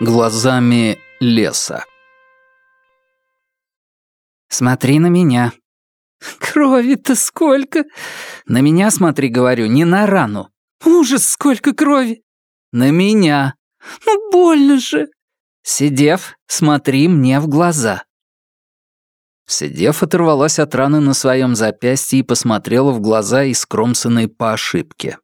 Глазами леса. «Смотри на меня». «Крови-то сколько?» «На меня смотри, говорю, не на рану». «Ужас, сколько крови!» «На меня». «Ну, больно же!» «Сидев, смотри мне в глаза». Сидев, оторвалась от раны на своем запястье и посмотрела в глаза, искромсанные по ошибке.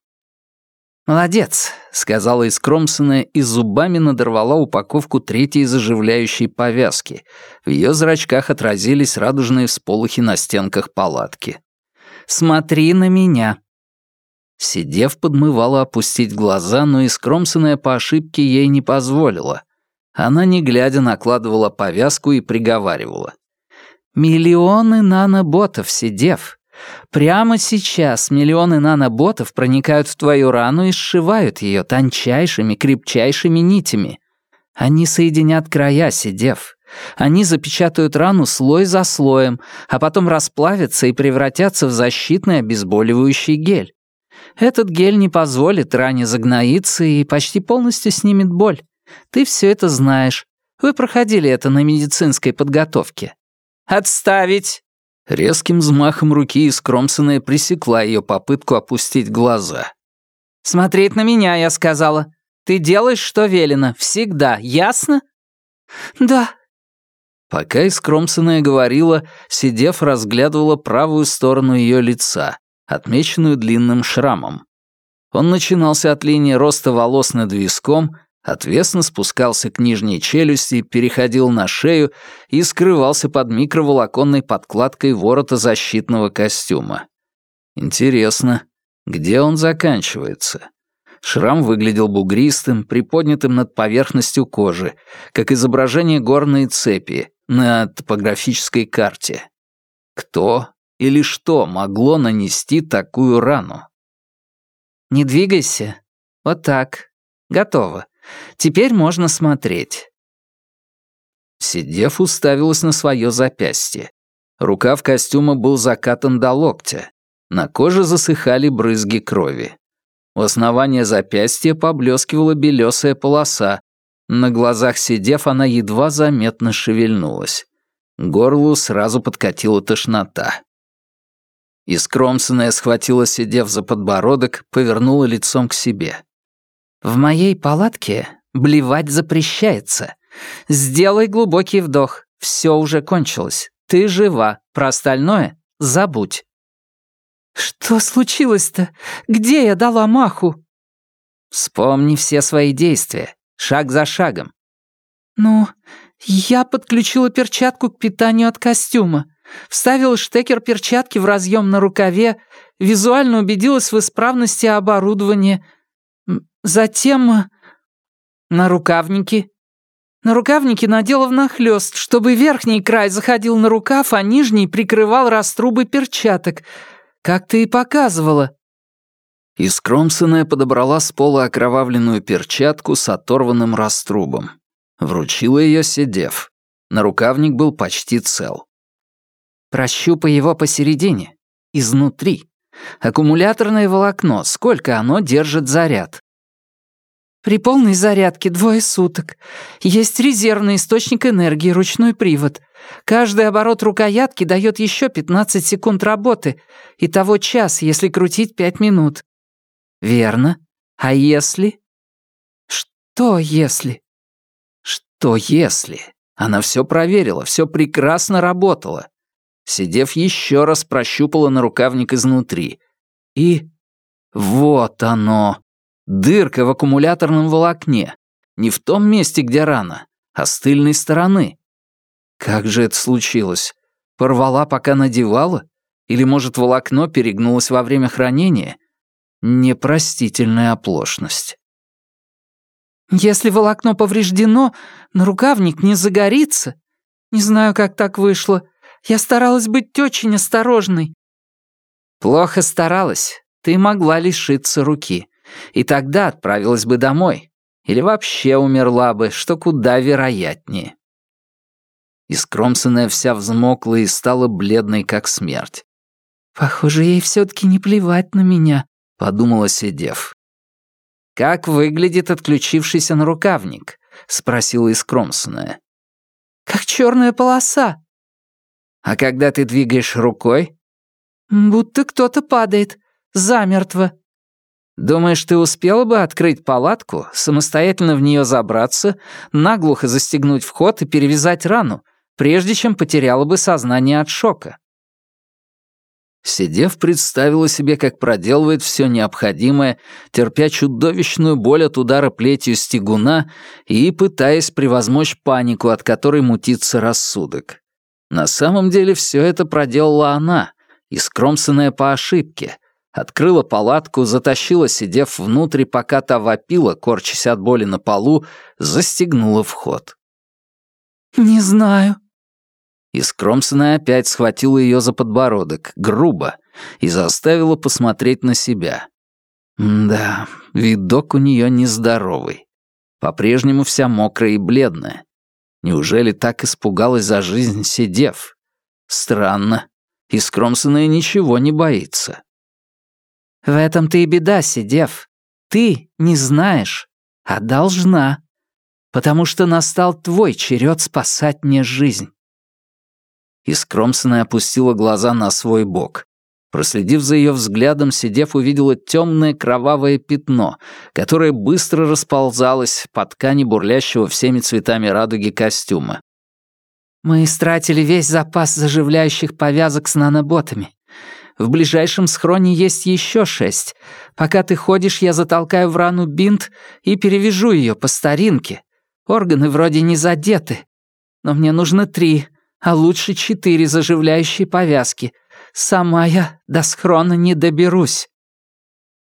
«Молодец», — сказала искромсанная и зубами надорвала упаковку третьей заживляющей повязки. В ее зрачках отразились радужные всполохи на стенках палатки. «Смотри на меня». Сидев, подмывала опустить глаза, но искромсанная по ошибке ей не позволила. Она, не глядя, накладывала повязку и приговаривала. «Миллионы наноботов, сидев. Прямо сейчас миллионы наноботов проникают в твою рану и сшивают ее тончайшими, крепчайшими нитями. Они соединят края, сидев. Они запечатают рану слой за слоем, а потом расплавятся и превратятся в защитный обезболивающий гель. Этот гель не позволит ране загноиться и почти полностью снимет боль. Ты все это знаешь. Вы проходили это на медицинской подготовке. «Отставить!» Резким взмахом руки искромсанная пресекла ее попытку опустить глаза. «Смотреть на меня, я сказала. Ты делаешь, что велено, всегда, ясно?» «Да». Пока искромсанная говорила, сидев, разглядывала правую сторону ее лица, отмеченную длинным шрамом. Он начинался от линии роста волос над виском отвесно спускался к нижней челюсти, переходил на шею и скрывался под микроволоконной подкладкой ворота защитного костюма. Интересно, где он заканчивается? Шрам выглядел бугристым, приподнятым над поверхностью кожи, как изображение горной цепи на топографической карте. Кто или что могло нанести такую рану? «Не двигайся. Вот так. Готово. Теперь можно смотреть». Сидев, уставилась на свое запястье. Рукав костюма был закатан до локтя. На коже засыхали брызги крови. У основания запястья поблескивала белесая полоса. На глазах сидев, она едва заметно шевельнулась. Горлу сразу подкатила тошнота. Искромсанная схватила сидев за подбородок, повернула лицом к себе. В моей палатке блевать запрещается. Сделай глубокий вдох. Все уже кончилось. Ты жива. Про остальное забудь. Что случилось-то? Где я дала маху? Вспомни все свои действия. Шаг за шагом. Ну, я подключила перчатку к питанию от костюма. Вставила штекер перчатки в разъем на рукаве, визуально убедилась в исправности оборудования, Затем... Э, на рукавники. На рукавники надела внахлёст, чтобы верхний край заходил на рукав, а нижний прикрывал раструбы перчаток, как ты и показывала. Искромсанная подобрала с пола окровавленную перчатку с оторванным раструбом. Вручила ее сидев. Нарукавник был почти цел. Прощупай его посередине, изнутри. Аккумуляторное волокно, сколько оно держит заряд? При полной зарядке двое суток. Есть резервный источник энергии, ручной привод. Каждый оборот рукоятки дает еще 15 секунд работы. Итого час, если крутить 5 минут. Верно. А если? Что если? Что если? Она все проверила, все прекрасно работало. Сидев еще раз прощупала на рукавник изнутри. И вот оно. Дырка в аккумуляторном волокне. Не в том месте, где рана, а с тыльной стороны. Как же это случилось? Порвала, пока надевала? Или, может, волокно перегнулось во время хранения? Непростительная оплошность. Если волокно повреждено, нарукавник не загорится. Не знаю, как так вышло. Я старалась быть очень осторожной. Плохо старалась. Ты могла лишиться руки и тогда отправилась бы домой. Или вообще умерла бы, что куда вероятнее. Искромсанная вся взмокла и стала бледной, как смерть. Похоже, ей все-таки не плевать на меня, подумала сидев. Как выглядит отключившийся нарукавник? спросила искромсанная. Как черная полоса. А когда ты двигаешь рукой? Будто кто-то падает. Замертво. Думаешь, ты успела бы открыть палатку, самостоятельно в нее забраться, наглухо застегнуть вход и перевязать рану, прежде чем потеряла бы сознание от шока? Сидев, представила себе, как проделывает все необходимое, терпя чудовищную боль от удара плетью стегуна и пытаясь превозмочь панику, от которой мутится рассудок. На самом деле все это проделала она, искромсанная по ошибке. Открыла палатку, затащила, сидев внутрь, пока та вопила, корчась от боли на полу, застегнула вход. «Не знаю», и скромсанная опять схватила ее за подбородок, грубо, и заставила посмотреть на себя. Да, видок у нее нездоровый. По-прежнему вся мокрая и бледная. Неужели так испугалась за жизнь, сидев? Странно. И скромсанная ничего не боится. В этом-то и беда, сидев. Ты не знаешь, а должна. Потому что настал твой черед спасать мне жизнь и скромсанная опустила глаза на свой бок. Проследив за ее взглядом, сидев увидела темное кровавое пятно, которое быстро расползалось по ткани бурлящего всеми цветами радуги костюма. «Мы истратили весь запас заживляющих повязок с наноботами. В ближайшем схроне есть еще шесть. Пока ты ходишь, я затолкаю в рану бинт и перевяжу ее по старинке. Органы вроде не задеты. Но мне нужно три, а лучше четыре заживляющие повязки. Сама я до схрона не доберусь».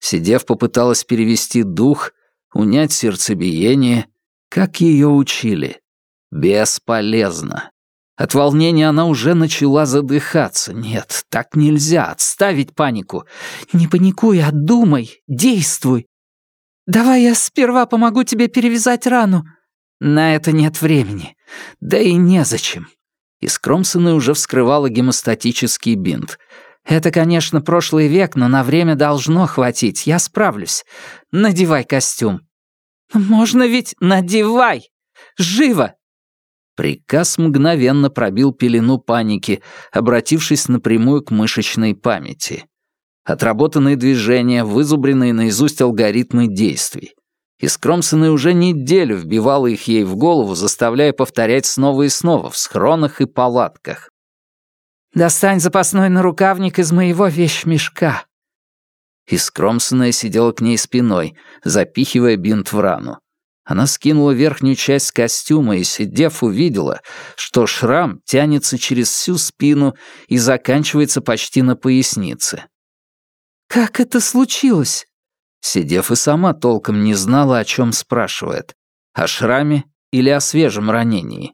Сидев, попыталась перевести дух, унять сердцебиение, как ее учили. Бесполезно. От волнения она уже начала задыхаться. Нет, так нельзя, отставить панику. Не паникуй, а думай, действуй. Давай я сперва помогу тебе перевязать рану. На это нет времени. Да и незачем и скромсанная уже вскрывала гемостатический бинт. «Это, конечно, прошлый век, но на время должно хватить, я справлюсь. Надевай костюм». «Можно ведь надевай! Живо!» Приказ мгновенно пробил пелену паники, обратившись напрямую к мышечной памяти. Отработанные движения, вызубренные наизусть алгоритмы действий. И Скромсона уже неделю вбивала их ей в голову, заставляя повторять снова и снова в схронах и палатках. «Достань запасной нарукавник из моего вещмешка». И сидела к ней спиной, запихивая бинт в рану. Она скинула верхнюю часть костюма и, сидев, увидела, что шрам тянется через всю спину и заканчивается почти на пояснице. «Как это случилось?» Сидев и сама толком не знала, о чем спрашивает. О шраме или о свежем ранении.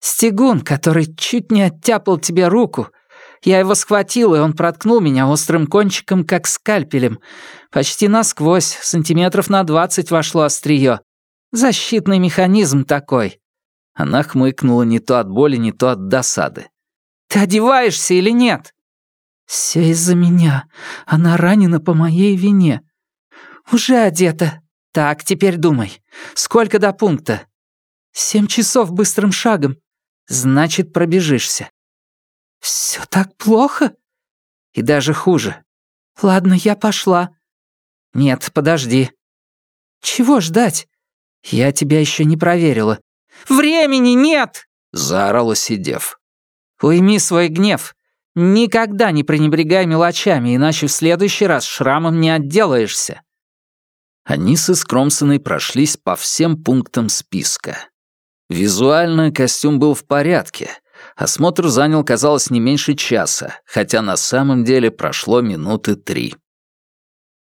«Стегун, который чуть не оттяпал тебе руку. Я его схватил, и он проткнул меня острым кончиком, как скальпелем. Почти насквозь, сантиметров на двадцать вошло острие. Защитный механизм такой». Она хмыкнула не то от боли, не то от досады. «Ты одеваешься или нет?» «Все из-за меня. Она ранена по моей вине. «Уже одета. Так, теперь думай. Сколько до пункта?» «Семь часов быстрым шагом. Значит, пробежишься». «Все так плохо?» «И даже хуже». «Ладно, я пошла». «Нет, подожди». «Чего ждать?» «Я тебя еще не проверила». «Времени нет!» — заорала сидев. «Уйми свой гнев. Никогда не пренебрегай мелочами, иначе в следующий раз шрамом не отделаешься». Они с Искромсоной прошлись по всем пунктам списка. Визуально костюм был в порядке. Осмотр занял, казалось, не меньше часа, хотя на самом деле прошло минуты три.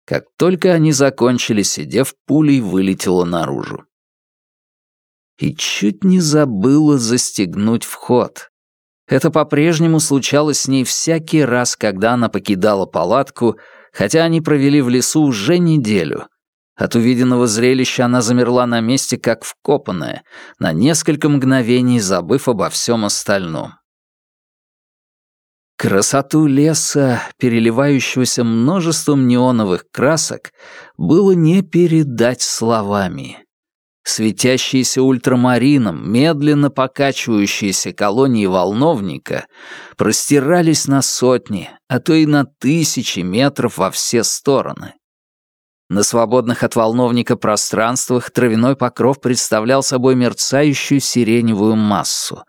Как только они закончили, сидев, пулей вылетела наружу. И чуть не забыла застегнуть вход. Это по-прежнему случалось с ней всякий раз, когда она покидала палатку, хотя они провели в лесу уже неделю, от увиденного зрелища она замерла на месте, как вкопанная, на несколько мгновений забыв обо всем остальном. Красоту леса, переливающегося множеством неоновых красок, было не передать словами. Светящиеся ультрамарином, медленно покачивающиеся колонии волновника простирались на сотни, а то и на тысячи метров во все стороны. На свободных от волновника пространствах травяной покров представлял собой мерцающую сиреневую массу.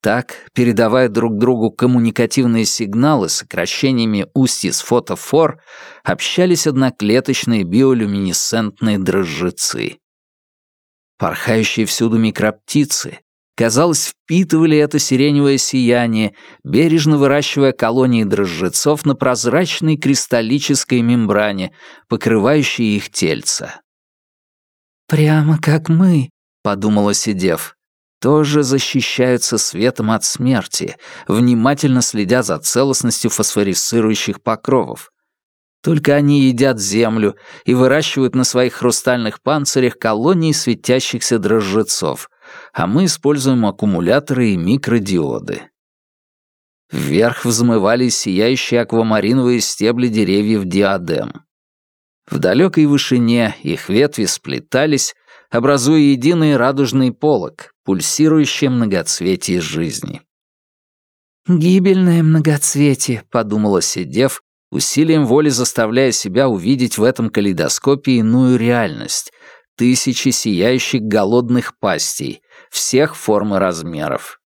Так, передавая друг другу коммуникативные сигналы сокращениями устьиц фотофор, общались одноклеточные биолюминесцентные дрожжецы. Порхающие всюду микроптицы, казалось, впитывали это сиреневое сияние, бережно выращивая колонии дрожжецов на прозрачной кристаллической мембране, покрывающей их тельца. «Прямо как мы», — подумала сидев тоже защищаются светом от смерти, внимательно следя за целостностью фосфорисцирующих покровов. Только они едят землю и выращивают на своих хрустальных панцирях колонии светящихся дрожжецов, а мы используем аккумуляторы и микродиоды. Вверх взмывали сияющие аквамариновые стебли деревьев диадем. В далекой вышине их ветви сплетались, образуя единый радужный полог, пульсирующее многоцветие жизни. «Гибельное многоцветие», — подумала сидев, усилием воли заставляя себя увидеть в этом калейдоскопе иную реальность, тысячи сияющих голодных пастей, всех форм и размеров.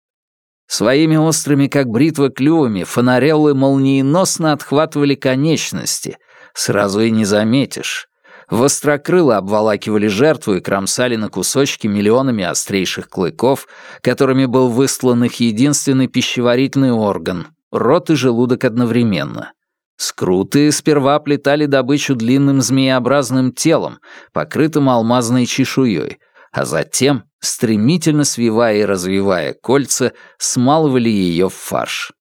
Своими острыми, как бритва, клювами фонареллы молниеносно отхватывали конечности, сразу и не заметишь. Вострокрыло обволакивали жертву и кромсали на кусочки миллионами острейших клыков, которыми был выслан их единственный пищеварительный орган — рот и желудок одновременно. Скруты сперва плетали добычу длинным змееобразным телом, покрытым алмазной чешуей, а затем, стремительно свивая и развивая кольца, смалывали ее в фарш.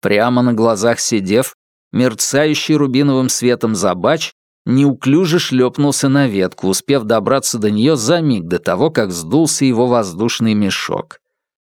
Прямо на глазах сидев, мерцающий рубиновым светом забач неуклюже шлепнулся на ветку, успев добраться до нее за миг до того, как сдулся его воздушный мешок.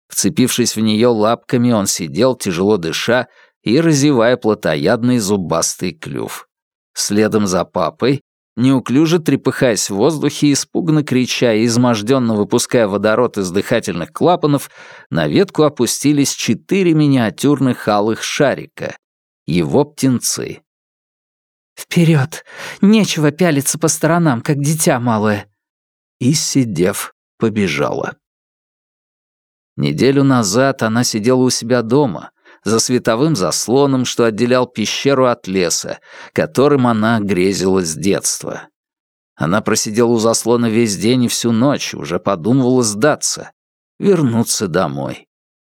Вцепившись в нее лапками, он сидел, тяжело дыша и разевая плотоядный зубастый клюв. Следом за папой, неуклюже трепыхаясь в воздухе, испуганно крича и изможденно выпуская водород из дыхательных клапанов, на ветку опустились четыре миниатюрных алых шарика. Его птенцы. «Вперед! Нечего пялиться по сторонам, как дитя малое!» И, сидев, побежала. Неделю назад она сидела у себя дома, за световым заслоном, что отделял пещеру от леса, которым она грезила с детства. Она просидела у заслона весь день и всю ночь, уже подумывала сдаться, вернуться домой.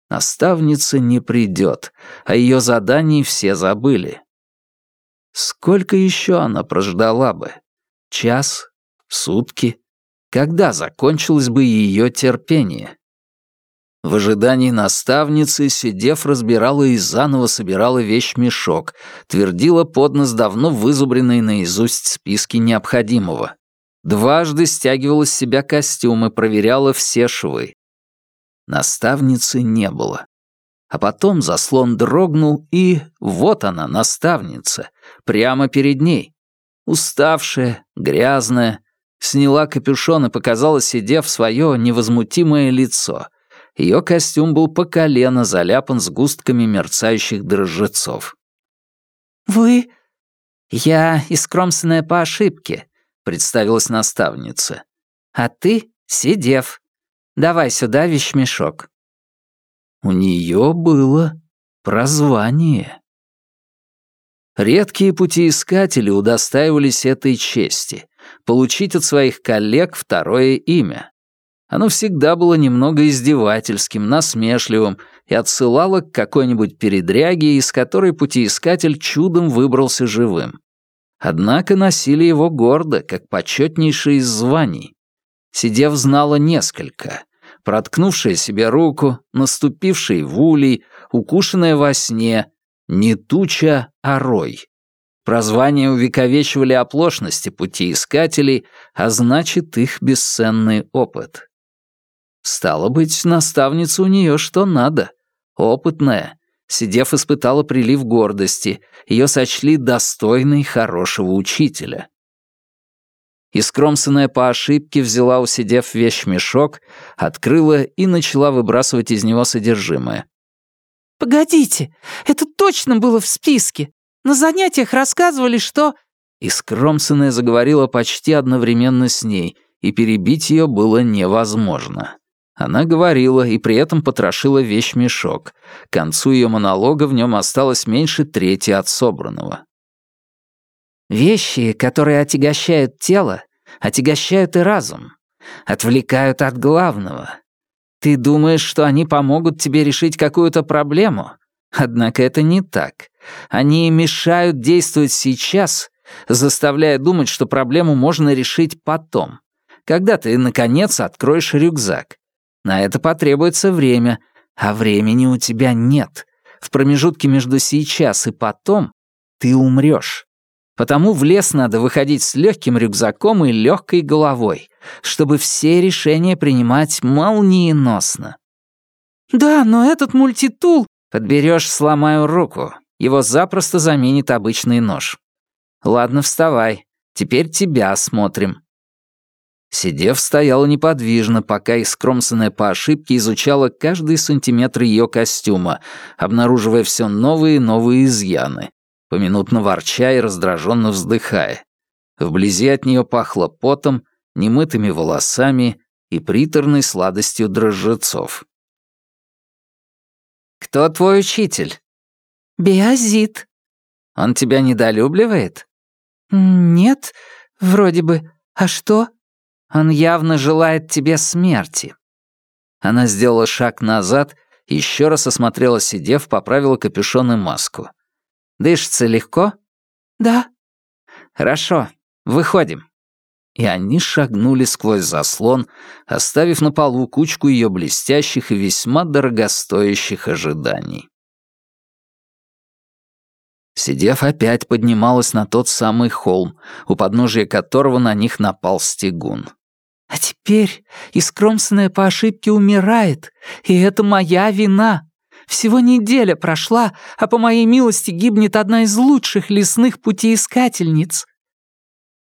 Наставница не придет, а ее заданий все забыли. Сколько еще она прождала бы? Час? Сутки? Когда закончилось бы ее терпение? В ожидании наставницы, сидев, разбирала и заново собирала вещь-мешок, твердила под нос давно вызубренные наизусть списки необходимого. Дважды стягивала с себя костюм и проверяла все швы. Наставницы не было. А потом заслон дрогнул, и вот она, наставница, прямо перед ней. Уставшая, грязная, сняла капюшон и показала, сидев свое невозмутимое лицо. Ее костюм был по колено заляпан сгустками мерцающих дрожжецов. «Вы...» «Я искромсанная по ошибке», — представилась наставница. «А ты — сидев. Давай сюда вещмешок». У нее было прозвание. Редкие путеискатели удостаивались этой чести — получить от своих коллег второе имя. Оно всегда было немного издевательским, насмешливым и отсылало к какой-нибудь передряге, из которой путеискатель чудом выбрался живым. Однако носили его гордо, как почетнейшее из званий. Сидев знала несколько — проткнувшая себе руку, наступивший в улей, укушенная во сне, не туча, а рой. Прозвания увековечивали оплошности пути искателей, а значит, их бесценный опыт. Стало быть, наставница у нее что надо, опытная, Сидев испытала прилив гордости, ее сочли достойной хорошего учителя. Искромсанная по ошибке взяла у Сидев вещмешок, открыла и начала выбрасывать из него содержимое. «Погодите, это точно было в списке. На занятиях рассказывали, что...» Искромсанная заговорила почти одновременно с ней, и перебить ее было невозможно. Она говорила и при этом потрошила вещмешок. К концу ее монолога в нем осталось меньше трети от собранного. «Вещи, которые отягощают тело, отягощают и разум, отвлекают от главного. Ты думаешь, что они помогут тебе решить какую-то проблему? Однако это не так. Они мешают действовать сейчас, заставляя думать, что проблему можно решить потом, когда ты, наконец, откроешь рюкзак. На это потребуется время, а времени у тебя нет. В промежутке между сейчас и потом ты умрешь. Потому в лес надо выходить с легким рюкзаком и легкой головой, чтобы все решения принимать молниеносно. «Да, но этот мультитул...» «Подберешь, сломаю руку. Его запросто заменит обычный нож. Ладно, вставай. Теперь тебя осмотрим». Сидев, стояла неподвижно, пока искромсанная по ошибке изучала каждый сантиметр ее костюма, обнаруживая все новые и новые изъяны, поминутно ворча и раздраженно вздыхая. Вблизи от нее пахло потом, немытыми волосами и приторной сладостью дрожжецов. «Кто твой учитель?» «Биозит». «Он тебя недолюбливает?» «Нет, вроде бы. А что?» Он явно желает тебе смерти». Она сделала шаг назад, еще раз осмотрела сидев, поправила капюшон и маску. «Дышится легко?» «Да». «Хорошо, выходим». И они шагнули сквозь заслон, оставив на полу кучку ее блестящих и весьма дорогостоящих ожиданий. Сидев опять поднималась на тот самый холм, у подножия которого на них напал стегун. «А теперь искромсанная по ошибке умирает, и это моя вина. Всего неделя прошла, а по моей милости гибнет одна из лучших лесных путеискательниц».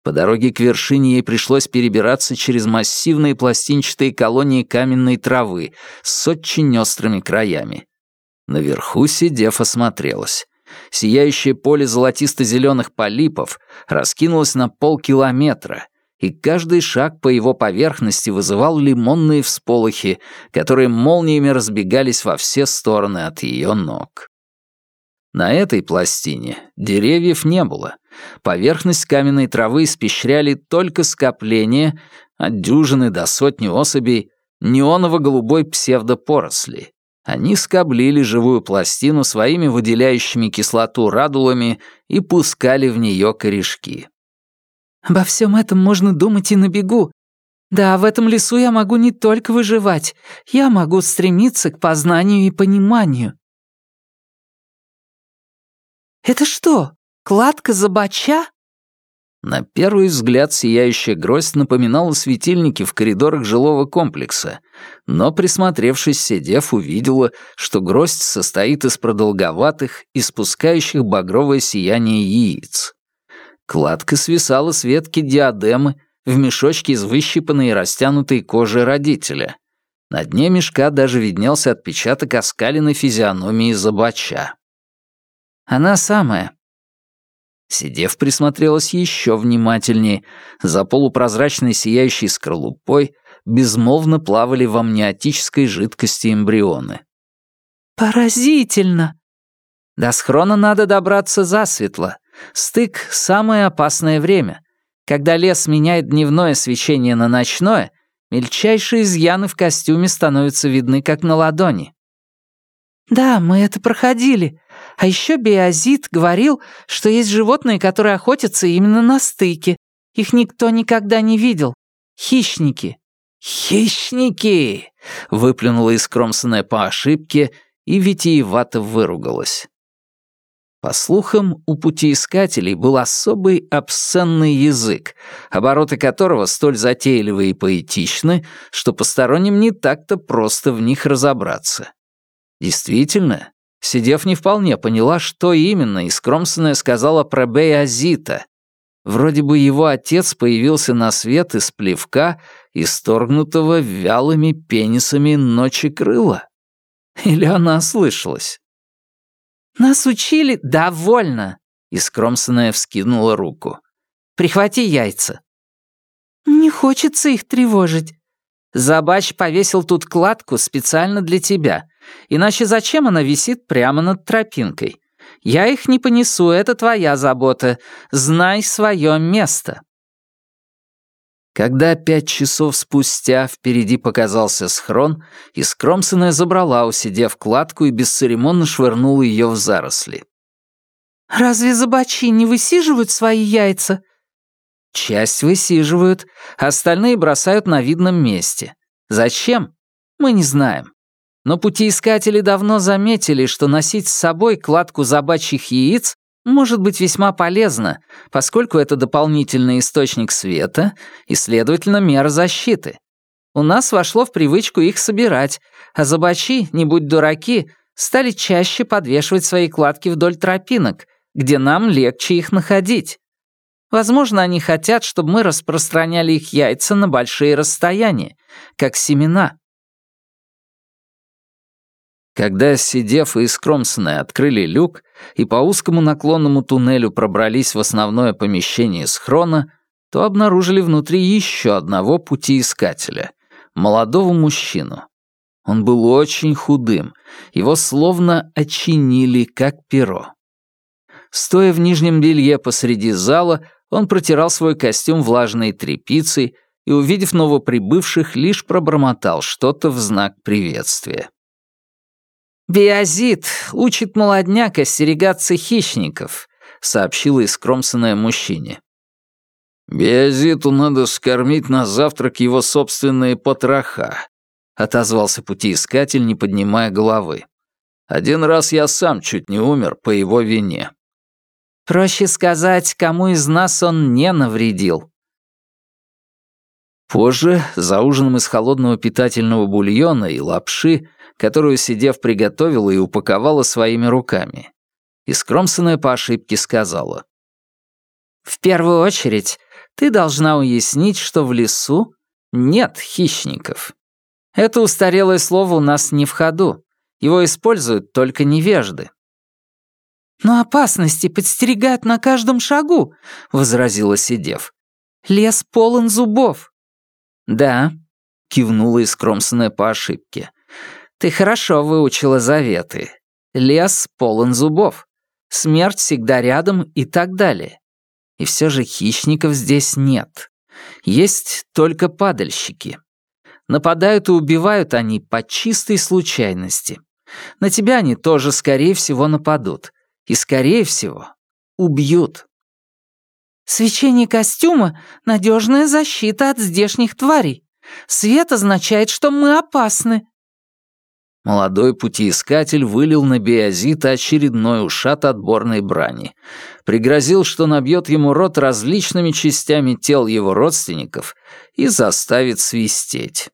По дороге к вершине ей пришлось перебираться через массивные пластинчатые колонии каменной травы с очень острыми краями. Наверху, сидев, осмотрелась. Сияющее поле золотисто-зеленых полипов раскинулось на полкилометра, и каждый шаг по его поверхности вызывал лимонные всполохи, которые молниями разбегались во все стороны от ее ног. На этой пластине деревьев не было. Поверхность каменной травы испещряли только скопления, от дюжины до сотни особей, неоново-голубой псевдопоросли. Они скоблили живую пластину своими выделяющими кислоту радулами и пускали в нее корешки. «Обо всем этом можно думать и на бегу. Да, в этом лесу я могу не только выживать, я могу стремиться к познанию и пониманию». «Это что, кладка забача?» На первый взгляд сияющая гроздь напоминала светильники в коридорах жилого комплекса, но, присмотревшись, сидев, увидела, что гроздь состоит из продолговатых, испускающих багровое сияние яиц. Кладка свисала с ветки диадемы в мешочке из выщипанной и растянутой кожи родителя. На дне мешка даже виднелся отпечаток оскаленной физиономии забача. «Она самая», Сидев, присмотрелась еще внимательнее. За полупрозрачной сияющей скорлупой безмолвно плавали в амниотической жидкости эмбрионы. «Поразительно!» До схрона надо добраться засветло. Стык — самое опасное время. Когда лес меняет дневное свечение на ночное, мельчайшие изъяны в костюме становятся видны как на ладони. «Да, мы это проходили. А еще Биозит говорил, что есть животные, которые охотятся именно на стыке. Их никто никогда не видел. Хищники». «Хищники!» — выплюнула искромсанная по ошибке и витиевато выругалась. По слухам, у путеискателей был особый обсценный язык, обороты которого столь затейливы и поэтичны, что посторонним не так-то просто в них разобраться. Действительно, Сидев не вполне поняла, что именно искромсанная сказала про Бейазита. Вроде бы его отец появился на свет из плевка, исторгнутого вялыми пенисами ночи крыла. Или она ослышалась? «Нас учили довольно!» — искромсанная вскинула руку. «Прихвати яйца». «Не хочется их тревожить». Забач повесил тут кладку специально для тебя. Иначе зачем она висит прямо над тропинкой? Я их не понесу, это твоя забота. Знай свое место». Когда пять часов спустя впереди показался схрон, Искромсанная забрала у в кладку и бесцеремонно швырнула ее в заросли. «Разве забачи не высиживают свои яйца?» «Часть высиживают, остальные бросают на видном месте. Зачем? Мы не знаем. Но путеискатели давно заметили, что носить с собой кладку забачьих яиц может быть весьма полезно, поскольку это дополнительный источник света и, следовательно, мера защиты. У нас вошло в привычку их собирать, а забачи, не будь дураки, стали чаще подвешивать свои кладки вдоль тропинок, где нам легче их находить. Возможно, они хотят, чтобы мы распространяли их яйца на большие расстояния, как семена. Когда Сидев и Скромсоны открыли люк и по узкому наклонному туннелю пробрались в основное помещение схрона, то обнаружили внутри еще одного путеискателя — молодого мужчину. Он был очень худым, его словно очинили, как перо. Стоя в нижнем белье посреди зала, он протирал свой костюм влажной тряпицей и, увидев новоприбывших, лишь пробормотал что-то в знак приветствия. «Биозит учит молодняк остерегаться хищников», — сообщила искромсанная мужчине. «Биозиту надо скормить на завтрак его собственные потроха», — отозвался путеискатель, не поднимая головы. «Один раз я сам чуть не умер по его вине». «Проще сказать, кому из нас он не навредил», Позже, за ужином из холодного питательного бульона и лапши, которую Сидев приготовила и упаковала своими руками. И скромсанная по ошибке сказала. «В первую очередь, ты должна уяснить, что в лесу нет хищников. Это устарелое слово у нас не в ходу. Его используют только невежды». «Но опасности подстерегают на каждом шагу», — возразила Сидев. «Лес полон зубов». «Да», — кивнула искромсанная по ошибке. Ты хорошо выучила заветы. Лес полон зубов. Смерть всегда рядом и так далее. И все же хищников здесь нет. Есть только падальщики. Нападают и убивают они по чистой случайности. На тебя они тоже, скорее всего, нападут. И, скорее всего, убьют. Свечение костюма — надежная защита от здешних тварей. Свет означает, что мы опасны. Молодой путеискатель вылил на Биозита очередной ушат отборной брани. Пригрозил, что набьет ему рот различными частями тел его родственников и заставит свистеть.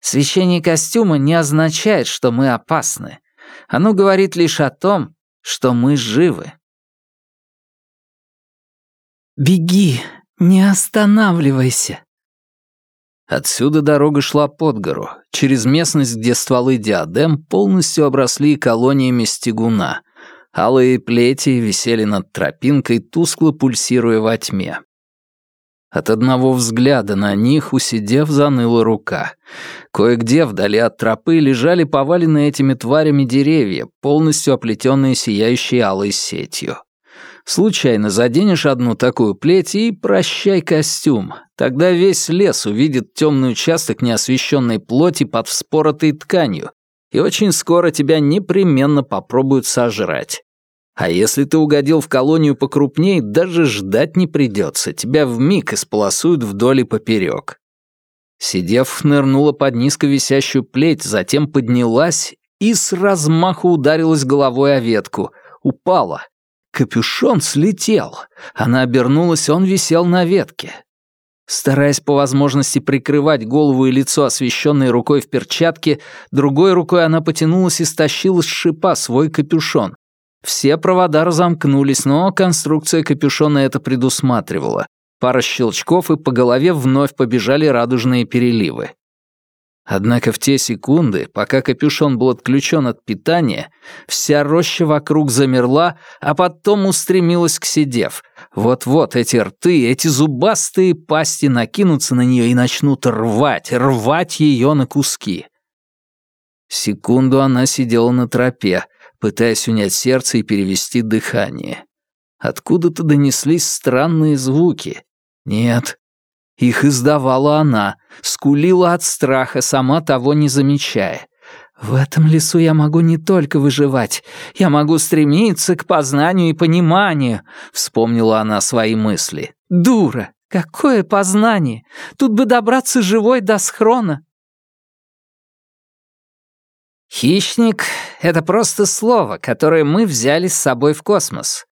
Священие костюма не означает, что мы опасны. Оно говорит лишь о том, что мы живы. «Беги, не останавливайся», Отсюда дорога шла под гору, через местность, где стволы диадем полностью обросли колониями стегуна. Алые плети висели над тропинкой, тускло пульсируя во тьме. От одного взгляда на них, усидев, заныла рука. Кое-где вдали от тропы лежали поваленные этими тварями деревья, полностью оплетенные сияющей алой сетью. Случайно заденешь одну такую плеть и прощай костюм. Тогда весь лес увидит темный участок неосвещенной плоти под вспоротой тканью, и очень скоро тебя непременно попробуют сожрать. А если ты угодил в колонию покрупней, даже ждать не придется, тебя вмиг исполосуют вдоль и поперек. Сидев, нырнула под низко висящую плеть, затем поднялась и с размаху ударилась головой о ветку. Упала, Капюшон слетел. Она обернулась, он висел на ветке. Стараясь по возможности прикрывать голову и лицо, освещенной рукой в перчатке, другой рукой она потянулась и стащила с шипа свой капюшон. Все провода разомкнулись, но конструкция капюшона это предусматривала. Пара щелчков, и по голове вновь побежали радужные переливы. Однако в те секунды, пока капюшон был отключен от питания, вся роща вокруг замерла, а потом устремилась к сидев. Вот-вот эти рты, эти зубастые пасти накинутся на нее и начнут рвать, рвать ее на куски. Секунду она сидела на тропе, пытаясь унять сердце и перевести дыхание. Откуда-то донеслись странные звуки. Нет, их издавала она, скулила от страха, сама того не замечая. «В этом лесу я могу не только выживать, я могу стремиться к познанию и пониманию», — вспомнила она свои мысли. «Дура! Какое познание! Тут бы добраться живой до схрона!» Хищник — это просто слово, которое мы взяли с собой в космос.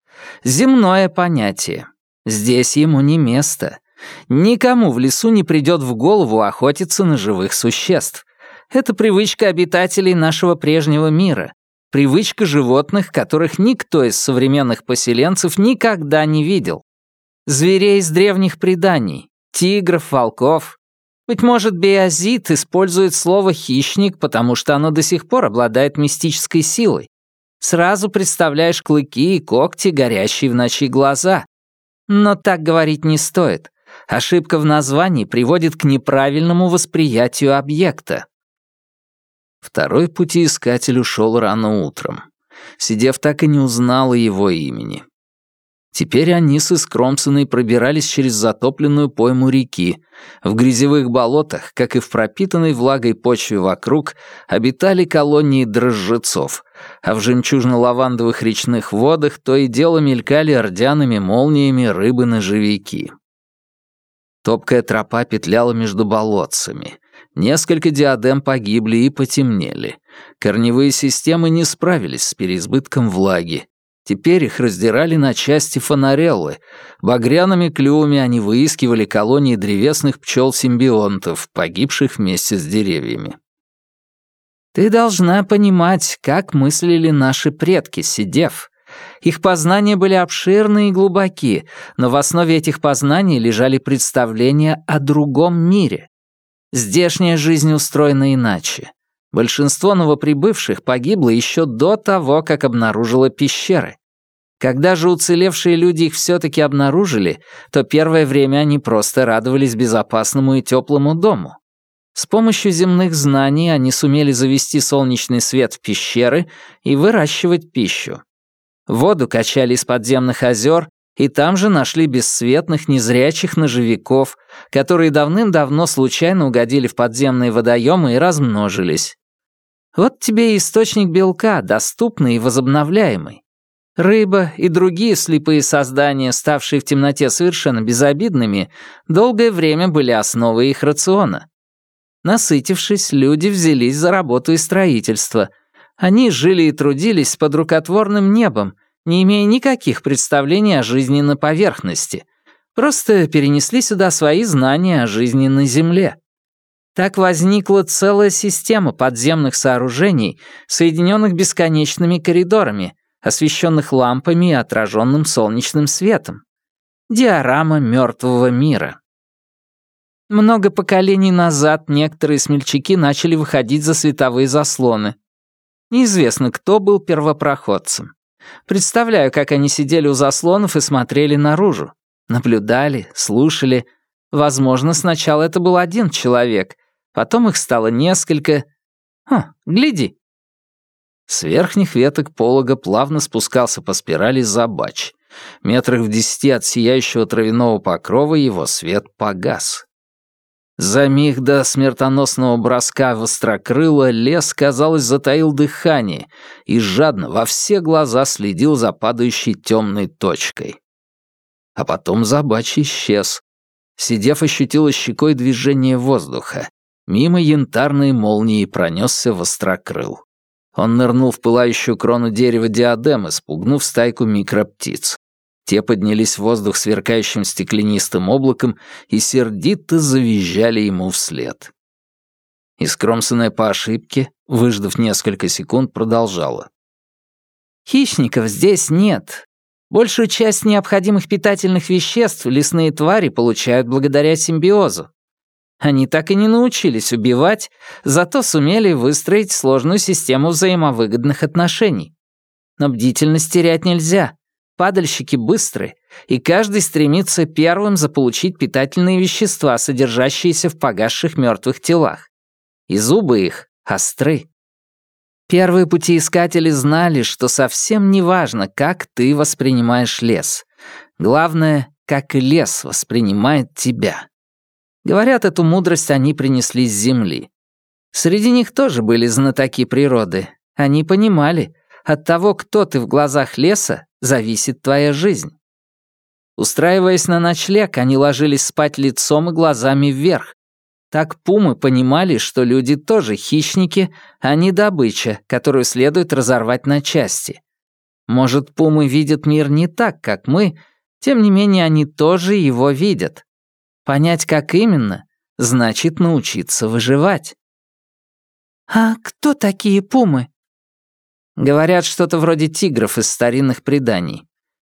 Земное понятие. Здесь ему не место. Никому в лесу не придет в голову охотиться на живых существ. Это привычка обитателей нашего прежнего мира, привычка животных, которых никто из современных поселенцев никогда не видел. Зверей из древних преданий, тигров, волков. Быть может, Биозит использует слово «хищник», потому что оно до сих пор обладает мистической силой. Сразу представляешь клыки и когти, горящие в ночи глаза. Но так говорить не стоит. Ошибка в названии приводит к неправильному восприятию объекта. Второй путеискатель ушел рано утром. Сидев так и не узнала его имени. Теперь они с Искромсоной пробирались через затопленную пойму реки. В грязевых болотах, как и в пропитанной влагой почве вокруг, обитали колонии дрожжецов, а в жемчужно-лавандовых речных водах то и дело мелькали ордянами молниями рыбы-ножевики. Топкая тропа петляла между болотцами. Несколько диадем погибли и потемнели. Корневые системы не справились с переизбытком влаги. Теперь их раздирали на части фонареллы. Багряными клювами они выискивали колонии древесных пчел-симбионтов, погибших вместе с деревьями. «Ты должна понимать, как мыслили наши предки, сидев», их познания были обширны и глубоки, но в основе этих познаний лежали представления о другом мире. Здешняя жизнь устроена иначе. Большинство новоприбывших погибло еще до того, как обнаружило пещеры. Когда же уцелевшие люди их все-таки обнаружили, то первое время они просто радовались безопасному и теплому дому. С помощью земных знаний они сумели завести солнечный свет в пещеры и выращивать пищу. Воду качали из подземных озер, и там же нашли бесцветных, незрячих ножевиков, которые давным-давно случайно угодили в подземные водоемы и размножились. Вот тебе и источник белка, доступный и возобновляемый. Рыба и другие слепые создания, ставшие в темноте совершенно безобидными, долгое время были основой их рациона. Насытившись, люди взялись за работу и строительство — они жили и трудились под рукотворным небом, не имея никаких представлений о жизни на поверхности, просто перенесли сюда свои знания о жизни на Земле. Так возникла целая система подземных сооружений, соединенных бесконечными коридорами, освещенных лампами и отраженным солнечным светом. Диорама мертвого мира. Много поколений назад некоторые смельчаки начали выходить за световые заслоны — Неизвестно, кто был первопроходцем. Представляю, как они сидели у заслонов и смотрели наружу. Наблюдали, слушали. Возможно, сначала это был один человек, потом их стало несколько. Хм, гляди. С верхних веток полога плавно спускался по спирали забач. Метрах в десяти от сияющего травяного покрова его свет погас. За миг до смертоносного броска вострокрыла лес, казалось, затаил дыхание и жадно во все глаза следил за падающей темной точкой. А потом забач исчез. Сидев, ощутила щекой движение воздуха. Мимо янтарной молнии пронесся вострокрыл. Он нырнул в пылающую крону дерева диадемы, спугнув стайку микроптиц. Те поднялись в воздух сверкающим стеклянистым облаком и сердито завизжали ему вслед. Искромсанная по ошибке, выждав несколько секунд, продолжала. «Хищников здесь нет. Большую часть необходимых питательных веществ лесные твари получают благодаря симбиозу. Они так и не научились убивать, зато сумели выстроить сложную систему взаимовыгодных отношений. Но бдительность терять нельзя. Падальщики быстры, и каждый стремится первым заполучить питательные вещества, содержащиеся в погасших мертвых телах. И зубы их остры. Первые путеискатели знали, что совсем не важно, как ты воспринимаешь лес. Главное, как лес воспринимает тебя. Говорят, эту мудрость они принесли с земли. Среди них тоже были знатоки природы. Они понимали, от того, кто ты в глазах леса, зависит твоя жизнь. Устраиваясь на ночлег, они ложились спать лицом и глазами вверх. Так пумы понимали, что люди тоже хищники, а не добыча, которую следует разорвать на части. Может, пумы видят мир не так, как мы, тем не менее они тоже его видят. Понять, как именно, значит научиться выживать. «А кто такие пумы?» Говорят, что-то вроде тигров из старинных преданий.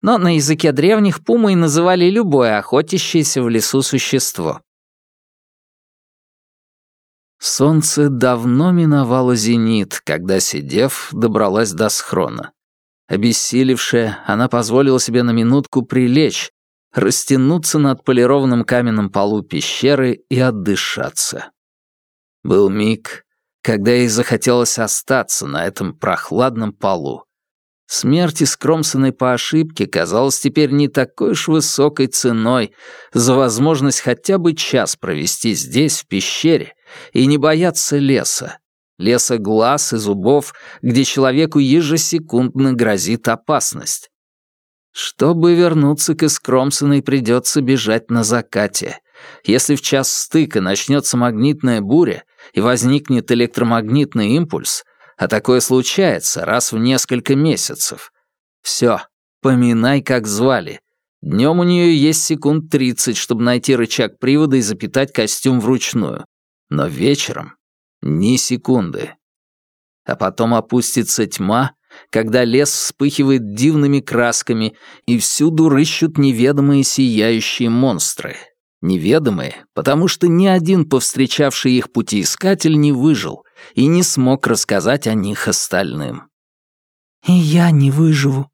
Но на языке древних пумой называли любое охотящееся в лесу существо. Солнце давно миновало зенит, когда, сидев, добралась до схрона. Обессилевшая, она позволила себе на минутку прилечь, растянуться на отполированном каменном полу пещеры и отдышаться. Был миг, когда ей захотелось остаться на этом прохладном полу. Смерть, искромсанной по ошибке, казалась теперь не такой уж высокой ценой за возможность хотя бы час провести здесь, в пещере, и не бояться леса. Леса глаз и зубов, где человеку ежесекундно грозит опасность. Чтобы вернуться к искромсанной, придется бежать на закате. Если в час стыка начнется магнитная буря, и возникнет электромагнитный импульс, а такое случается раз в несколько месяцев. Все, поминай, как звали. Днем у нее есть секунд 30, чтобы найти рычаг привода и запитать костюм вручную. Но вечером ни секунды. А потом опустится тьма, когда лес вспыхивает дивными красками, и всюду рыщут неведомые сияющие монстры — Неведомые, потому что ни один повстречавший их путеискатель не выжил и не смог рассказать о них остальным. «И я не выживу».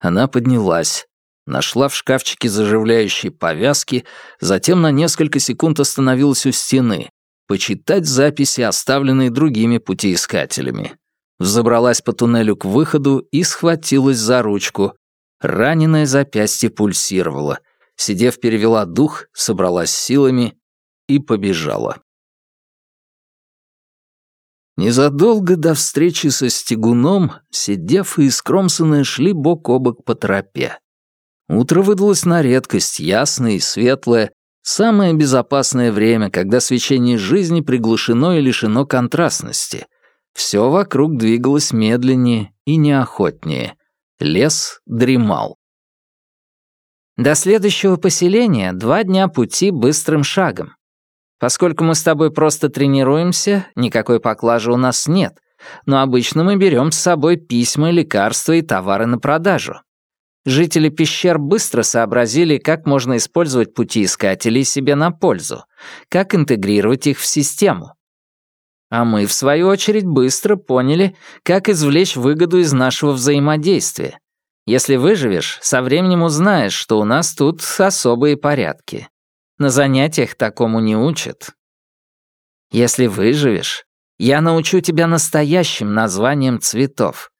Она поднялась, нашла в шкафчике заживляющие повязки, затем на несколько секунд остановилась у стены, почитать записи, оставленные другими путеискателями. Взобралась по туннелю к выходу и схватилась за ручку. Раненое запястье пульсировало — Сидев, перевела дух, собралась силами и побежала. Незадолго до встречи со стегуном, сидев и скромсанные шли бок о бок по тропе. Утро выдалось на редкость ясное и светлое, самое безопасное время, когда свечение жизни приглушено и лишено контрастности. Все вокруг двигалось медленнее и неохотнее. Лес дремал. До следующего поселения два дня пути быстрым шагом. Поскольку мы с тобой просто тренируемся, никакой поклажи у нас нет, но обычно мы берем с собой письма, лекарства и товары на продажу. Жители пещер быстро сообразили, как можно использовать пути искателей себе на пользу, как интегрировать их в систему. А мы, в свою очередь, быстро поняли, как извлечь выгоду из нашего взаимодействия, если выживешь, со временем узнаешь, что у нас тут особые порядки. На занятиях такому не учат. Если выживешь, я научу тебя настоящим названием цветов.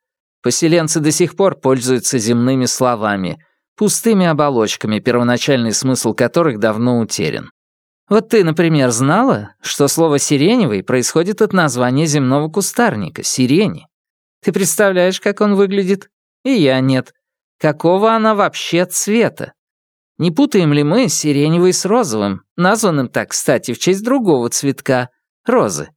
Поселенцы до сих пор пользуются земными словами, пустыми оболочками, первоначальный смысл которых давно утерян. Вот ты, например, знала, что слово «сиреневый» происходит от названия земного кустарника — сирени. Ты представляешь, как он выглядит? И я нет. Какого она вообще цвета? Не путаем ли мы сиреневый с розовым, названным так, кстати, в честь другого цветка — розы?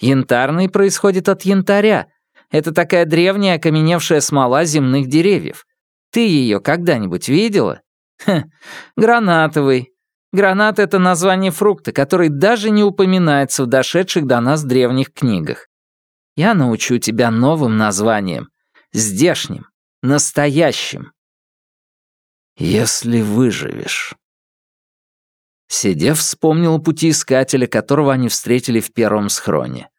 Янтарный происходит от янтаря. Это такая древняя окаменевшая смола земных деревьев. Ты ее когда-нибудь видела? Хм, гранатовый. Гранат — это название фрукта, который даже не упоминается в дошедших до нас древних книгах. Я научу тебя новым названием. Здешним. Настоящим. Если выживешь. Сидев, вспомнил пути искателя, которого они встретили в первом схроне.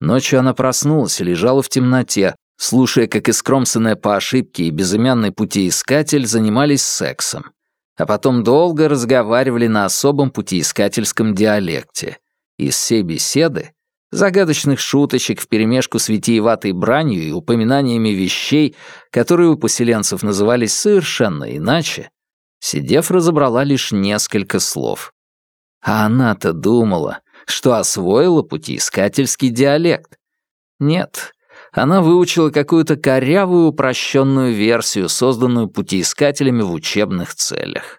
Ночью она проснулась и лежала в темноте, слушая, как искромсанная по ошибке и безымянный путеискатель занимались сексом, а потом долго разговаривали на особом путеискательском диалекте. Из всей беседы, загадочных шуточек вперемешку с витиеватой бранью и упоминаниями вещей, которые у поселенцев назывались совершенно иначе, сидев разобрала лишь несколько слов. А она-то думала, что освоила путеискательский диалект. Нет, она выучила какую-то корявую упрощенную версию, созданную путеискателями в учебных целях.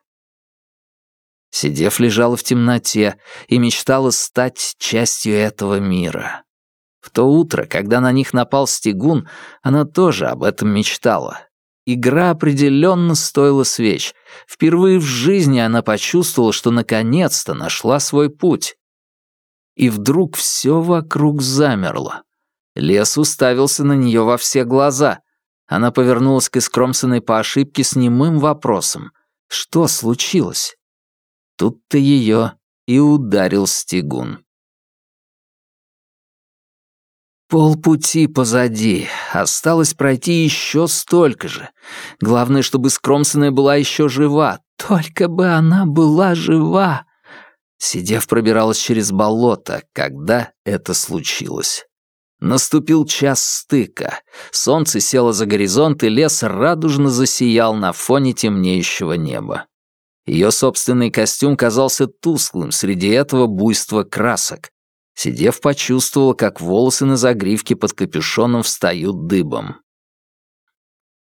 Сидев лежала в темноте и мечтала стать частью этого мира. В то утро, когда на них напал Стегун, она тоже об этом мечтала. Игра определенно стоила свеч. Впервые в жизни она почувствовала, что наконец-то нашла свой путь. И вдруг все вокруг замерло. Лес уставился на нее во все глаза. Она повернулась к искромсанной по ошибке с немым вопросом. Что случилось? Тут-то ее и ударил стегун. Полпути позади. Осталось пройти еще столько же. Главное, чтобы скромсанная была еще жива. Только бы она была жива. Сидев пробиралась через болото, когда это случилось. Наступил час стыка. Солнце село за горизонт, и лес радужно засиял на фоне темнеющего неба. Ее собственный костюм казался тусклым среди этого буйства красок. Сидев, почувствовала, как волосы на загривке под капюшоном встают дыбом.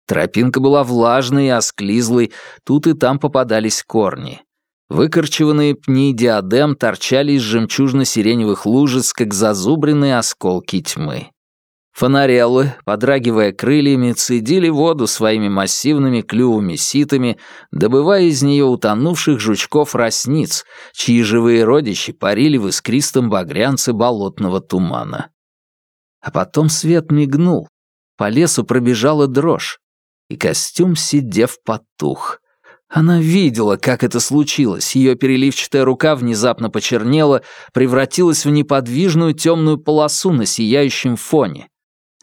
Тропинка была влажной и осклизлой, тут и там попадались корни. Выкорчеванные пни диадем торчали из жемчужно-сиреневых лужиц, как зазубренные осколки тьмы. Фонареллы, подрагивая крыльями, цедили воду своими массивными клювами-ситами, добывая из нее утонувших жучков-росниц, чьи живые родичи парили в искристом багрянце болотного тумана. А потом свет мигнул, по лесу пробежала дрожь, и костюм, сидев, потух — она видела, как это случилось. Ее переливчатая рука внезапно почернела, превратилась в неподвижную темную полосу на сияющем фоне.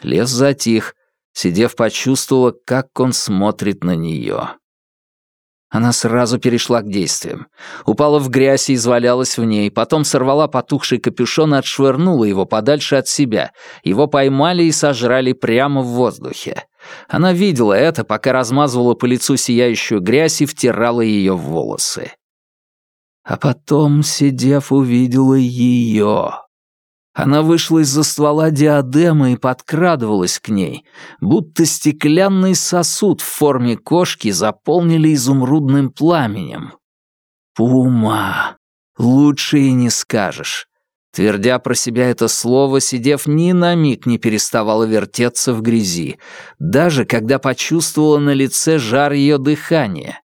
Лес затих. Сидев, почувствовала, как он смотрит на нее. Она сразу перешла к действиям. Упала в грязь и извалялась в ней, потом сорвала потухший капюшон и отшвырнула его подальше от себя. Его поймали и сожрали прямо в воздухе. Она видела это, пока размазывала по лицу сияющую грязь и втирала ее в волосы. А потом, сидев, увидела ее. Она вышла из-за ствола диадемы и подкрадывалась к ней, будто стеклянный сосуд в форме кошки заполнили изумрудным пламенем. «Пума! Лучше и не скажешь!» Твердя про себя это слово, сидев ни на миг не переставала вертеться в грязи, даже когда почувствовала на лице жар ее дыхания.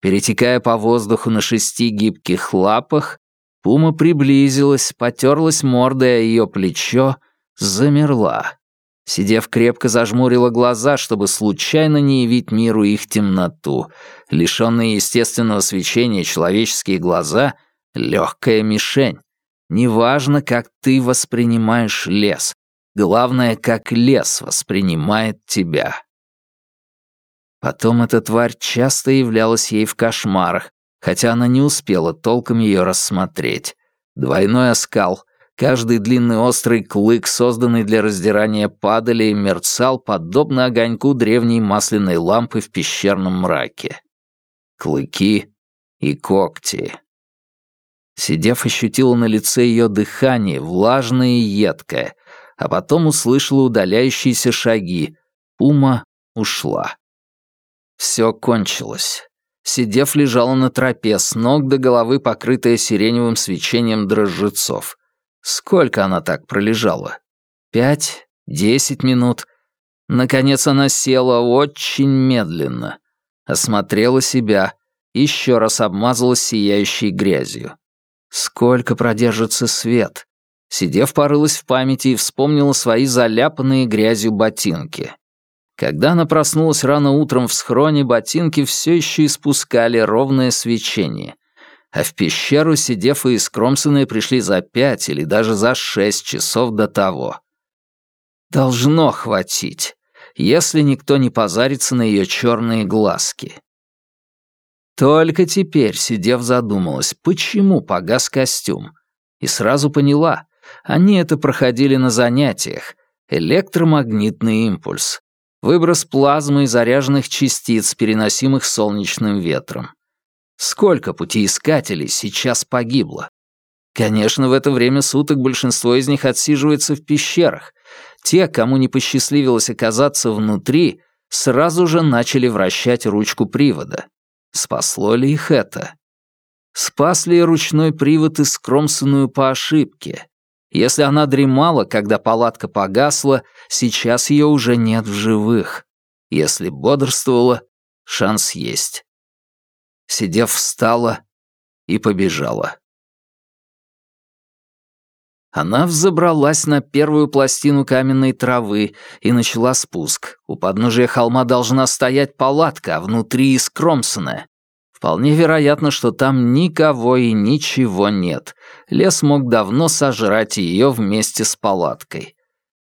Перетекая по воздуху на шести гибких лапах, Пума приблизилась, потерлась мордой о ее плечо, замерла. Сидев крепко зажмурила глаза, чтобы случайно не явить миру их темноту. Лишенные естественного свечения человеческие глаза — легкая мишень. Неважно, как ты воспринимаешь лес. Главное, как лес воспринимает тебя. Потом эта тварь часто являлась ей в кошмарах, хотя она не успела толком ее рассмотреть. Двойной оскал, каждый длинный острый клык, созданный для раздирания падали, мерцал подобно огоньку древней масляной лампы в пещерном мраке. Клыки и когти. Сидев, ощутила на лице ее дыхание, влажное и едкое, а потом услышала удаляющиеся шаги. Пума ушла. Все кончилось. Сидев лежала на тропе, с ног до головы покрытая сиреневым свечением дрожжецов. Сколько она так пролежала? Пять? Десять минут? Наконец она села очень медленно. осмотрела себя, еще раз обмазалась сияющей грязью. Сколько продержится свет? Сидев, порылась в памяти и вспомнила свои заляпанные грязью ботинки. Когда она проснулась рано утром в схроне, ботинки все еще испускали ровное свечение. А в пещеру сидев и искромсанные пришли за пять или даже за шесть часов до того. Должно хватить, если никто не позарится на ее черные глазки. Только теперь, сидев, задумалась, почему погас костюм. И сразу поняла, они это проходили на занятиях. Электромагнитный импульс. Выброс плазмы и заряженных частиц, переносимых солнечным ветром. Сколько путеискателей сейчас погибло? Конечно, в это время суток большинство из них отсиживается в пещерах. Те, кому не посчастливилось оказаться внутри, сразу же начали вращать ручку привода. Спасло ли их это? Спас ли ручной привод и скромсанную по ошибке? Если она дремала, когда палатка погасла, сейчас ее уже нет в живых. Если бодрствовала, шанс есть. Сидев, встала и побежала. Она взобралась на первую пластину каменной травы и начала спуск. У подножия холма должна стоять палатка, а внутри искромсанная. Вполне вероятно, что там никого и ничего нет. Лес мог давно сожрать ее вместе с палаткой.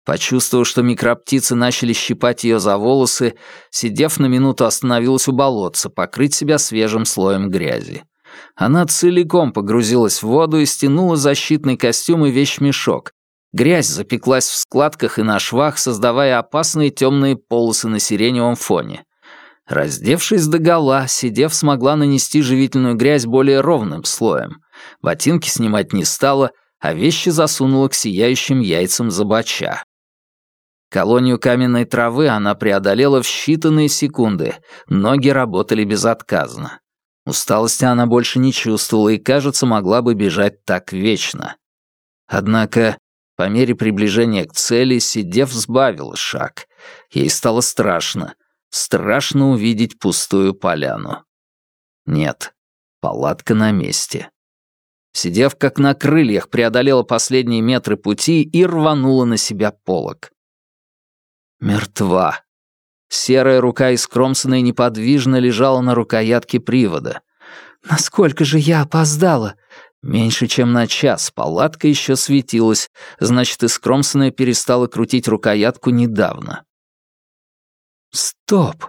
Почувствовав, что микроптицы начали щипать ее за волосы, сидев на минуту остановилась у болотца, покрыть себя свежим слоем грязи. Она целиком погрузилась в воду и стянула защитный костюм и вещмешок. Грязь запеклась в складках и на швах, создавая опасные темные полосы на сиреневом фоне. Раздевшись догола, сидев смогла нанести живительную грязь более ровным слоем. Ботинки снимать не стала, а вещи засунула к сияющим яйцам забача. Колонию каменной травы она преодолела в считанные секунды, ноги работали безотказно. Усталости она больше не чувствовала и, кажется, могла бы бежать так вечно. Однако, по мере приближения к цели, сидев, сбавила шаг. Ей стало страшно. Страшно увидеть пустую поляну. Нет, палатка на месте. Сидев как на крыльях, преодолела последние метры пути и рванула на себя полог. Мертва. Серая рука искромсанная неподвижно лежала на рукоятке привода. «Насколько же я опоздала?» Меньше чем на час палатка еще светилась, значит, искромсанная перестала крутить рукоятку недавно. Стоп!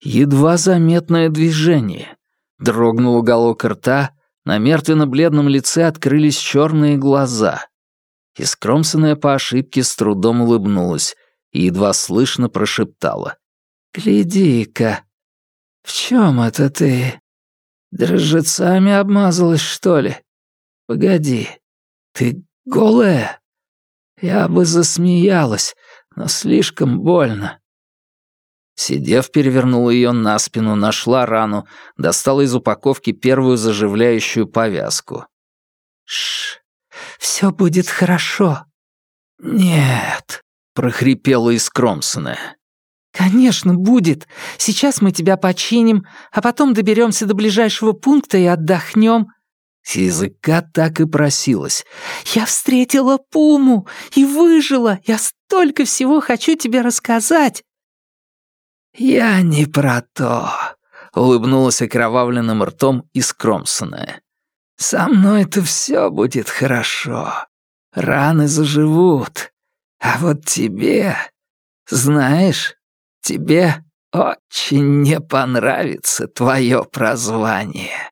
Едва заметное движение. Дрогнул уголок рта, на мертвенно-бледном лице открылись черные глаза. Искромсанная по ошибке с трудом улыбнулась и едва слышно прошептала. «Гляди-ка, в чем это ты? Дрожжецами обмазалась, что ли? Погоди, ты голая? Я бы засмеялась, но слишком больно. Сидев, перевернула ее на спину, нашла рану, достала из упаковки первую заживляющую повязку. Шш, все будет хорошо. Нет, прохрипела искромсанная. «Конечно, будет. Сейчас мы тебя починим, а потом доберемся до ближайшего пункта и отдохнем». С языка так и просилась. «Я встретила Пуму и выжила. Я столько всего хочу тебе рассказать». «Я не про то», — улыбнулась окровавленным ртом искромсанная. «Со мной-то все будет хорошо. Раны заживут. А вот тебе... Знаешь, тебе очень не понравится твое прозвание».